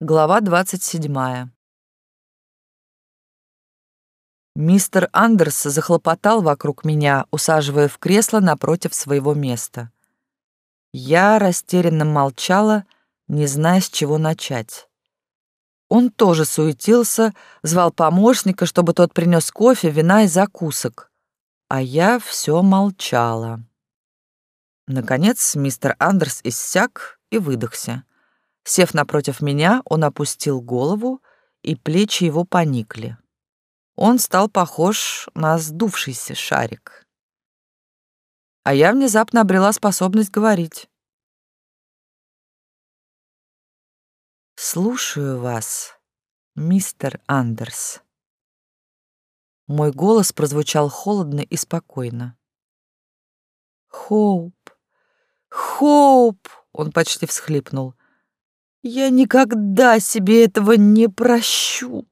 Глава 27. Мистер Андерс захлопотал вокруг меня, усаживая в кресло напротив своего места. Я растерянно молчала, не зная, с чего начать. Он тоже суетился, звал помощника, чтобы тот принес кофе, вина и закусок. А я все молчала. Наконец мистер Андерс иссяк и выдохся. Сев напротив меня, он опустил голову, и плечи его поникли. Он стал похож на сдувшийся шарик. А я внезапно обрела способность говорить. «Слушаю вас, мистер Андерс». Мой голос прозвучал холодно и спокойно. «Хоуп! Хоуп!» — он почти всхлипнул. Я никогда себе этого не прощу.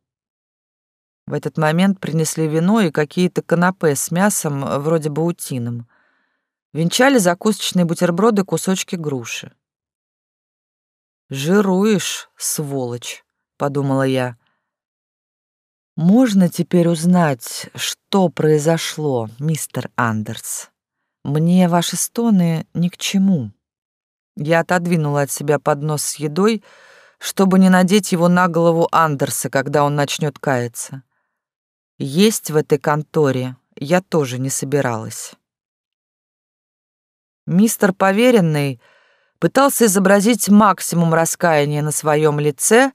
В этот момент принесли вино и какие-то канапе с мясом, вроде баутином. Венчали закусочные бутерброды кусочки груши. «Жируешь, сволочь», — подумала я. «Можно теперь узнать, что произошло, мистер Андерс? Мне ваши стоны ни к чему». Я отодвинула от себя поднос с едой, чтобы не надеть его на голову Андерса, когда он начнет каяться. Есть в этой конторе я тоже не собиралась. Мистер Поверенный пытался изобразить максимум раскаяния на своем лице,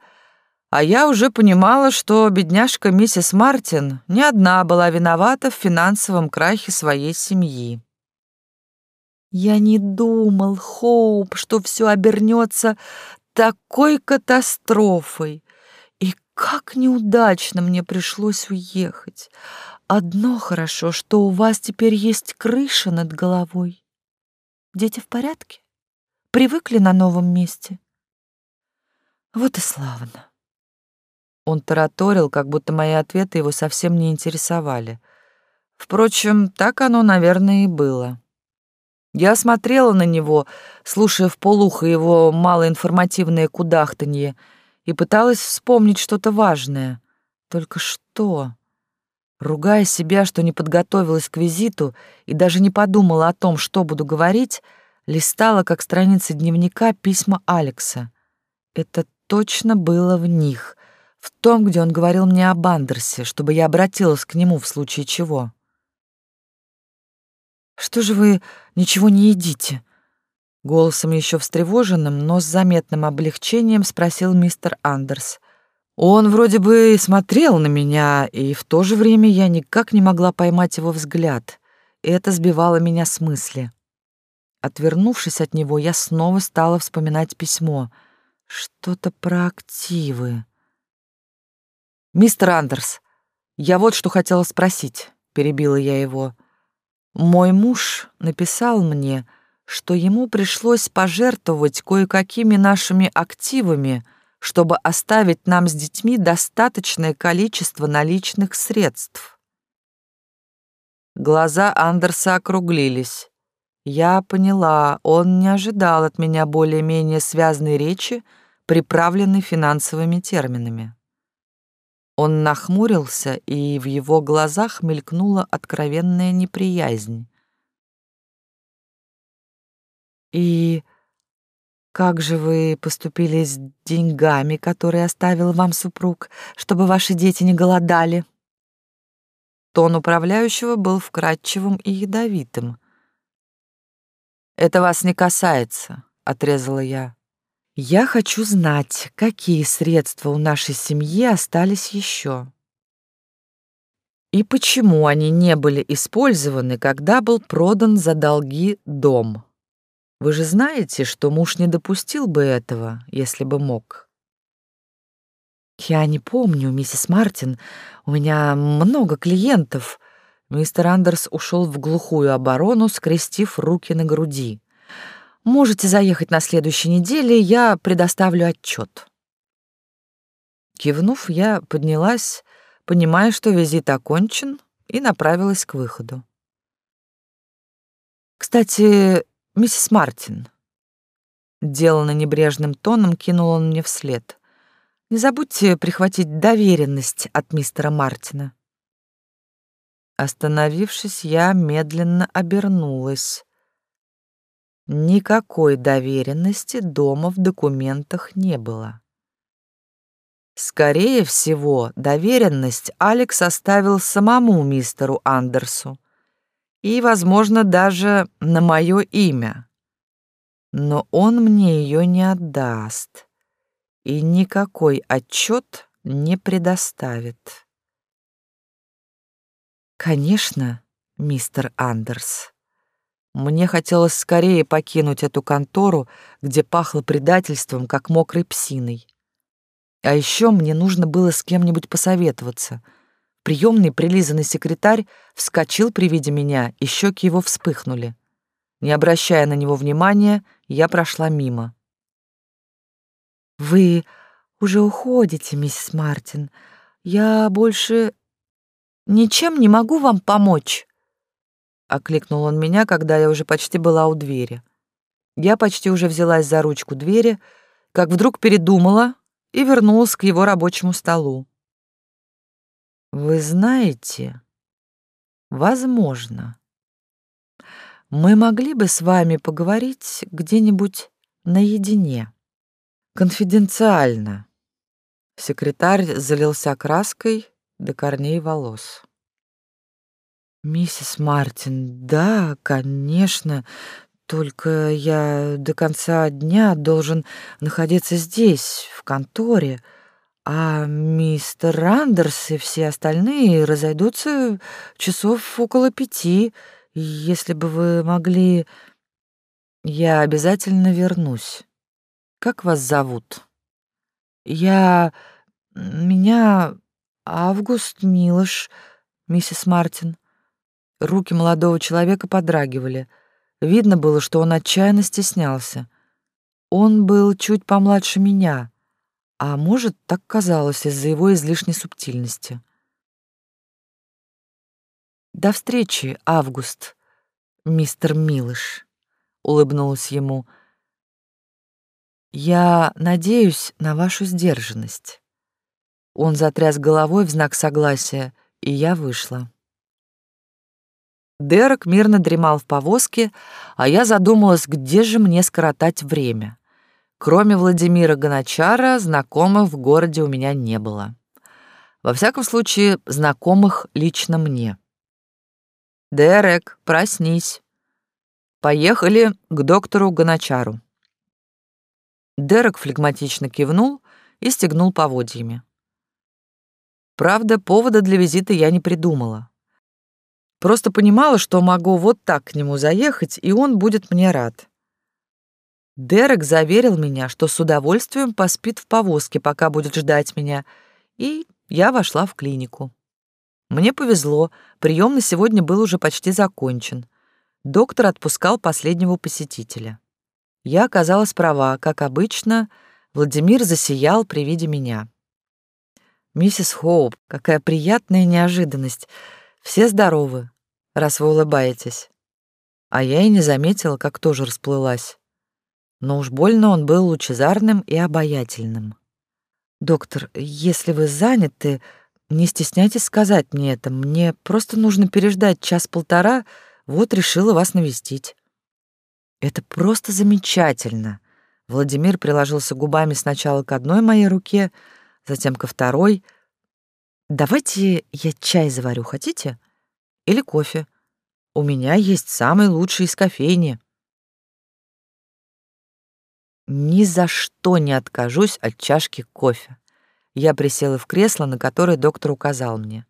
а я уже понимала, что бедняжка миссис Мартин не одна была виновата в финансовом крахе своей семьи. Я не думал, Хоуп, что все обернется такой катастрофой. И как неудачно мне пришлось уехать. Одно хорошо, что у вас теперь есть крыша над головой. Дети в порядке? Привыкли на новом месте? Вот и славно. Он тараторил, как будто мои ответы его совсем не интересовали. Впрочем, так оно, наверное, и было. Я смотрела на него, слушая в полухо его малоинформативное кудахтанье, и пыталась вспомнить что-то важное. Только что? Ругая себя, что не подготовилась к визиту и даже не подумала о том, что буду говорить, листала, как страницы дневника, письма Алекса. Это точно было в них, в том, где он говорил мне об Андерсе, чтобы я обратилась к нему в случае чего. Что же вы ничего не едите?» Голосом еще встревоженным, но с заметным облегчением спросил мистер Андерс. Он вроде бы смотрел на меня, и в то же время я никак не могла поймать его взгляд. Это сбивало меня с мысли. Отвернувшись от него, я снова стала вспоминать письмо. Что-то про активы. «Мистер Андерс, я вот что хотела спросить», — перебила я его. Мой муж написал мне, что ему пришлось пожертвовать кое-какими нашими активами, чтобы оставить нам с детьми достаточное количество наличных средств. Глаза Андерса округлились. Я поняла, он не ожидал от меня более-менее связной речи, приправленной финансовыми терминами. Он нахмурился, и в его глазах мелькнула откровенная неприязнь. «И как же вы поступили с деньгами, которые оставил вам супруг, чтобы ваши дети не голодали?» Тон управляющего был вкрадчивым и ядовитым. «Это вас не касается», — отрезала я. Я хочу знать, какие средства у нашей семьи остались еще. И почему они не были использованы, когда был продан за долги дом? Вы же знаете, что муж не допустил бы этого, если бы мог. Я не помню, миссис Мартин, у меня много клиентов. Мистер Андерс ушел в глухую оборону, скрестив руки на груди. Можете заехать на следующей неделе, я предоставлю отчет. Кивнув, я поднялась, понимая, что визит окончен, и направилась к выходу. «Кстати, миссис Мартин», — деланно небрежным тоном кинул он мне вслед, Не забудьте прихватить доверенность от мистера Мартина. Остановившись, я медленно обернулась. Никакой доверенности дома в документах не было. Скорее всего, доверенность Алекс оставил самому мистеру Андерсу и, возможно, даже на мое имя. Но он мне ее не отдаст и никакой отчет не предоставит. Конечно, мистер Андерс. Мне хотелось скорее покинуть эту контору, где пахло предательством, как мокрой псиной. А еще мне нужно было с кем-нибудь посоветоваться. Приемный прилизанный секретарь вскочил при виде меня, и щеки его вспыхнули. Не обращая на него внимания, я прошла мимо. «Вы уже уходите, миссис Мартин. Я больше ничем не могу вам помочь?» Окликнул он меня, когда я уже почти была у двери. Я почти уже взялась за ручку двери, как вдруг передумала и вернулась к его рабочему столу. «Вы знаете, возможно, мы могли бы с вами поговорить где-нибудь наедине». Конфиденциально. Секретарь залился краской до корней волос. Миссис Мартин, да, конечно, только я до конца дня должен находиться здесь, в конторе, а мистер Андерс и все остальные разойдутся часов около пяти. Если бы вы могли... Я обязательно вернусь. Как вас зовут? Я... Меня... Август Милош, миссис Мартин. Руки молодого человека подрагивали. Видно было, что он отчаянно стеснялся. Он был чуть помладше меня, а может, так казалось из-за его излишней субтильности. «До встречи, Август, мистер Милыш», — улыбнулась ему, — я надеюсь на вашу сдержанность. Он затряс головой в знак согласия, и я вышла. Дерек мирно дремал в повозке, а я задумалась, где же мне скоротать время. Кроме Владимира Гоночара, знакомых в городе у меня не было. Во всяком случае, знакомых лично мне. «Дерек, проснись. Поехали к доктору Гоночару». Дерек флегматично кивнул и стегнул поводьями. Правда, повода для визита я не придумала. Просто понимала, что могу вот так к нему заехать, и он будет мне рад. Дерек заверил меня, что с удовольствием поспит в повозке, пока будет ждать меня, и я вошла в клинику. Мне повезло, прием на сегодня был уже почти закончен. Доктор отпускал последнего посетителя. Я оказалась права, как обычно, Владимир засиял при виде меня. «Миссис Хоуп, какая приятная неожиданность. Все здоровы, раз вы улыбаетесь». А я и не заметила, как тоже расплылась. Но уж больно он был лучезарным и обаятельным. «Доктор, если вы заняты, не стесняйтесь сказать мне это. Мне просто нужно переждать час-полтора, вот решила вас навестить». Это просто замечательно. Владимир приложился губами сначала к одной моей руке, затем ко второй. Давайте я чай заварю, хотите? Или кофе? У меня есть самый лучший из кофейни. Ни за что не откажусь от чашки кофе. Я присела в кресло, на которое доктор указал мне.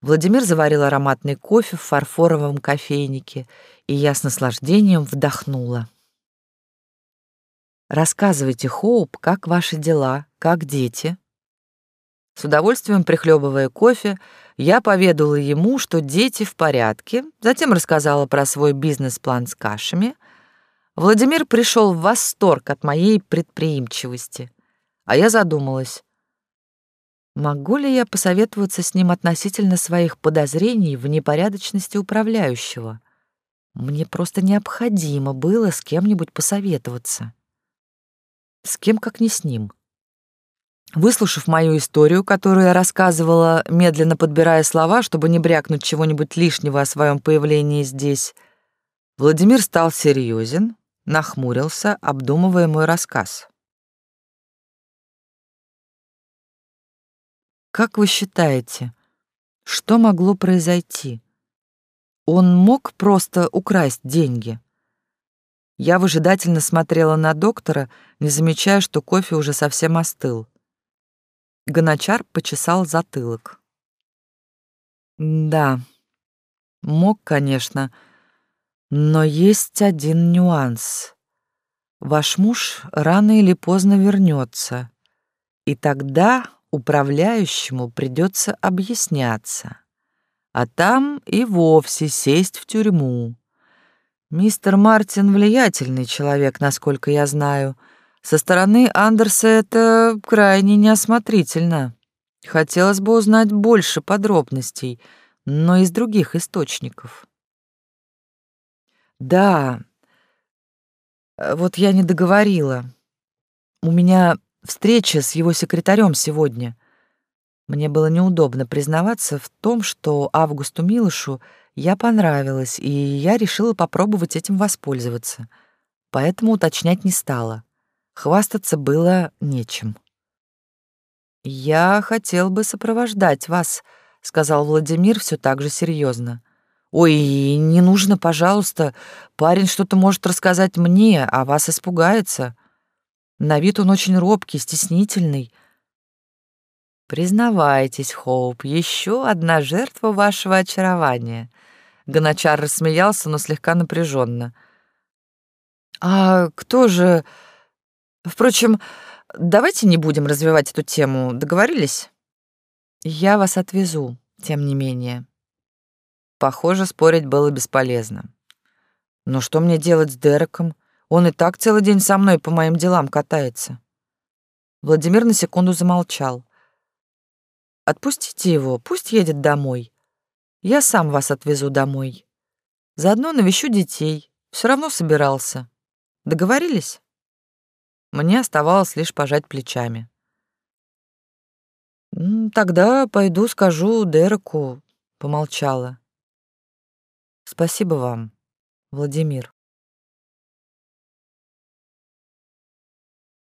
Владимир заварил ароматный кофе в фарфоровом кофейнике, и я с наслаждением вдохнула. «Рассказывайте, Хоуп, как ваши дела, как дети?» С удовольствием прихлебывая кофе, я поведала ему, что дети в порядке, затем рассказала про свой бизнес-план с кашами. Владимир пришел в восторг от моей предприимчивости, а я задумалась, Могу ли я посоветоваться с ним относительно своих подозрений в непорядочности управляющего? Мне просто необходимо было с кем-нибудь посоветоваться. С кем, как не с ним. Выслушав мою историю, которую я рассказывала, медленно подбирая слова, чтобы не брякнуть чего-нибудь лишнего о своем появлении здесь, Владимир стал серьезен, нахмурился, обдумывая мой рассказ. «Как вы считаете, что могло произойти? Он мог просто украсть деньги?» Я выжидательно смотрела на доктора, не замечая, что кофе уже совсем остыл. Гоночар почесал затылок. «Да, мог, конечно, но есть один нюанс. Ваш муж рано или поздно вернется, и тогда управляющему придется объясняться, а там и вовсе сесть в тюрьму. Мистер Мартин влиятельный человек, насколько я знаю. Со стороны Андерса это крайне неосмотрительно. Хотелось бы узнать больше подробностей, но из других источников. Да, вот я не договорила. У меня встреча с его секретарем сегодня. Мне было неудобно признаваться в том, что Августу Милышу я понравилась, и я решила попробовать этим воспользоваться. Поэтому уточнять не стала. Хвастаться было нечем. «Я хотел бы сопровождать вас», — сказал Владимир все так же серьезно. «Ой, не нужно, пожалуйста. Парень что-то может рассказать мне, а вас испугается. На вид он очень робкий, стеснительный». «Признавайтесь, Хоуп, еще одна жертва вашего очарования», Гоночар рассмеялся, но слегка напряженно. «А кто же... Впрочем, давайте не будем развивать эту тему, договорились?» «Я вас отвезу, тем не менее». Похоже, спорить было бесполезно. «Но что мне делать с Дереком? Он и так целый день со мной по моим делам катается». Владимир на секунду замолчал. «Отпустите его, пусть едет домой. Я сам вас отвезу домой. Заодно навещу детей. Все равно собирался. Договорились? Мне оставалось лишь пожать плечами. «Тогда пойду скажу Дереку», — помолчала. «Спасибо вам, Владимир».